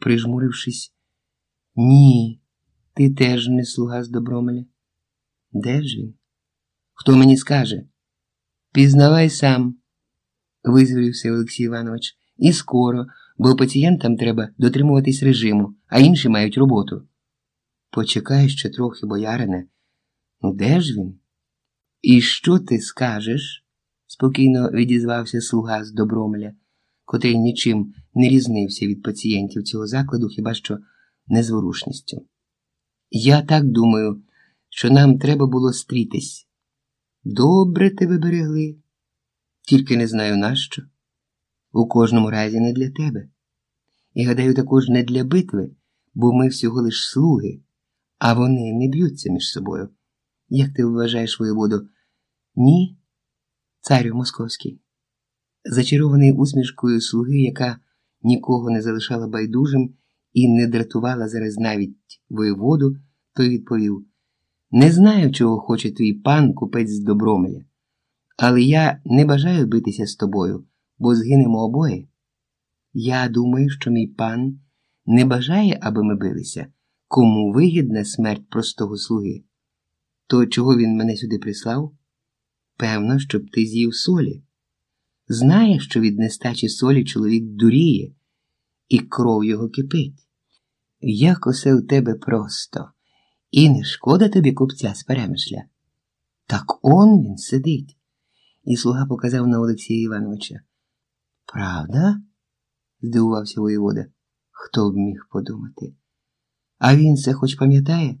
прижмурившись. Ні, ти теж не слуга з Добромеля. Де ж він? Хто мені скаже? Пізнавай сам, визволився Олексій Іванович. І скоро, бо пацієнтам треба дотримуватись режиму, а інші мають роботу. Почекай ще трохи, боярине. Ну, де ж він? І що ти скажеш? спокійно відізвався слуга з Добромеля, котрий нічим не різнився від пацієнтів цього закладу, хіба що незворушністю. Я так думаю, що нам треба було стрітись. Добре тебе берегли, тільки не знаю нащо. У кожному разі не для тебе. І гадаю, також не для битви, бо ми всього лиш слуги, а вони не б'ються між собою. Як ти вважаєш воєводу? Ні, царю московський. Зачарований усмішкою слуги, яка нікого не залишала байдужим і не дратувала зараз навіть воєводу, той відповів: Не знаю, чого хоче твій пан купець з Добромеля, але я не бажаю битися з тобою, бо згинемо обоє. Я думаю, що мій пан не бажає, аби ми билися, кому вигідна смерть простого слуги. То чого він мене сюди прислав? Певно, щоб ти з'їв солі. Знає, що від нестачі солі чоловік дуріє, і кров його кипить. Як усе у тебе просто, і не шкода тобі купця з перемишля. Так он він сидить. І слуга показав на Олексія Івановича. Правда? здивувався воєвода. Хто б міг подумати? А він це хоч пам'ятає?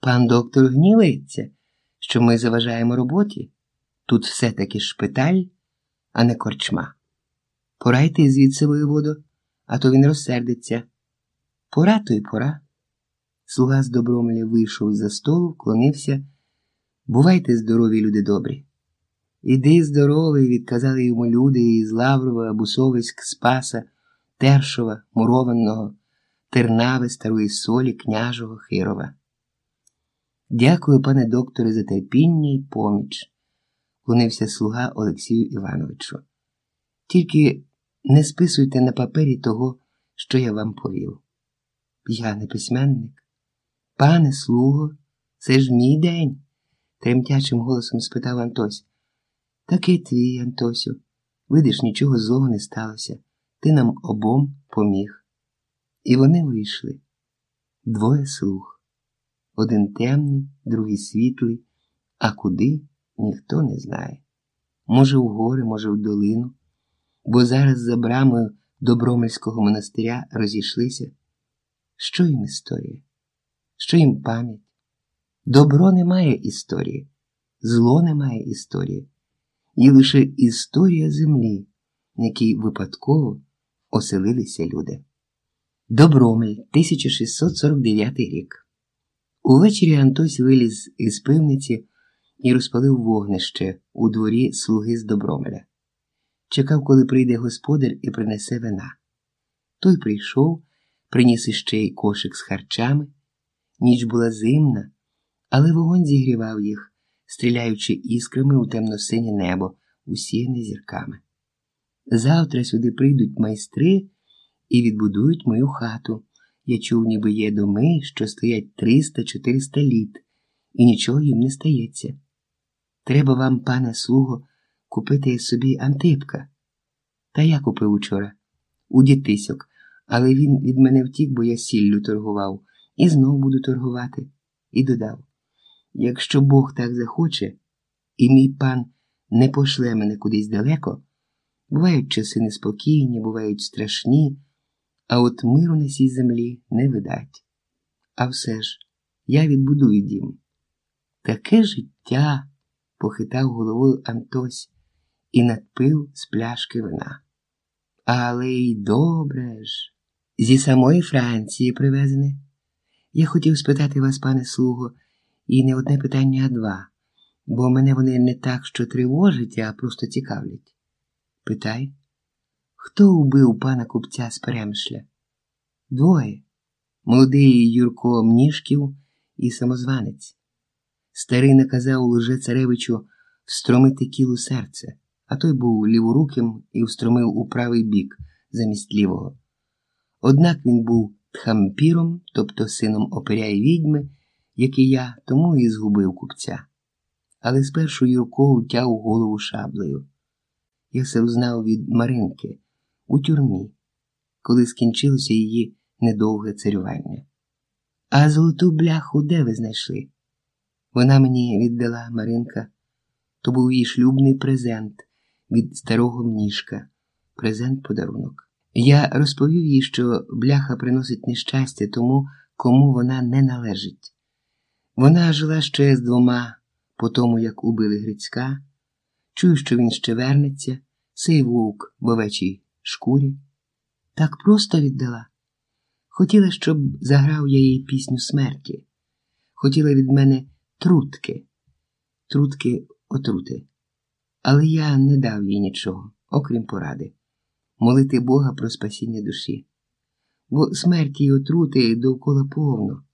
Пан доктор гнівається, що ми заважаємо роботі. Тут все-таки шпиталь, а не корчма. Пора йти звідси воєводу, а то він розсердиться. Пора то й пора. Слуга з Добромеля вийшов за столу, вклонився. Бувайте здорові, люди добрі. Іди здоровий, відказали йому люди із Лаврова, Бусовиськ, Спаса, Тершова, Мурованого, Тернави, Старої Солі, Княжого, Хирова. Дякую, пане докторе, за терпіння і поміч, клонився слуга Олексію Івановичу. Тільки не списуйте на папері того, що я вам повів. Я не письменник. Пане слуго, це ж мій день, тремтячим голосом спитав Антось. Такий твій, Антосю. Видиш, нічого злого не сталося. Ти нам обом поміг. І вони вийшли. Двоє слуг. Один темний, другий світлий, а куди ніхто не знає. Може, в гори, може, в долину, бо зараз за брамою Добромельського монастиря розійшлися. Що їм історія? Що їм пам'ять? Добро не має історії, зло не має історії, і лише історія землі, на якій випадково оселилися люди. Добромель, 1649 рік. Увечері Антось виліз із пивниці і розпалив вогнище у дворі слуги з Добромеля. Чекав, коли прийде господар і принесе вина. Той прийшов, приніс іще й кошик з харчами. Ніч була зимна, але вогонь зігрівав їх, стріляючи іскрами у темно-синє небо, усіяне зірками. Завтра сюди прийдуть майстри і відбудують мою хату. Я чув, ніби є доми, що стоять 300-400 літ, і нічого їм не стається. Треба вам, пане слуго, купити собі антипка. Та я купив учора у дітисьок, але він від мене втік, бо я сіллю торгував, і знов буду торгувати. І додав: якщо Бог так захоче, і мій пан не пошле мене кудись далеко, бувають часи неспокійні, бувають страшні, а от миру на цій землі не видать. А все ж, я відбудую дім. Таке життя, похитав головою Антось і надпив з пляшки вина. Але й добре ж, зі самої Франції привезене. Я хотів спитати вас, пане слуго, і не одне питання, а два, бо мене вони не так що тривожать, а просто цікавлять. Питай, хто вбив пана купця з перемишля? Двоє. Молодий Юрко Мнішків і самозванець. Старий наказав лже царевичу встромити кілу серце, а той був ліворуким і встромив у правий бік замість лівого. Однак він був тхампіром, тобто сином опиря і відьми, як і я, тому і згубив купця. Але спершу Юрко утяв голову шаблею. Я все узнав від Маринки у тюрмі, коли скінчилося її недовге царювання. А золоту бляху де ви знайшли? Вона мені віддала Маринка. То був її шлюбний презент від старого мніжка, презент-подарунок. Я розповів їй, що бляха приносить нещастя тому, кому вона не належить. Вона жила ще з двома по тому, як убили Грицька. Чую, що він ще вернеться, сей вовк в овечій шкурі. Так просто віддала. Хотіла, щоб заграв я їй пісню смерті. Хотіла від мене трутки, трутки отрути. Але я не дав їй нічого, окрім поради молити Бога про спасіння душі. Бо смерті й отрути довкола повно.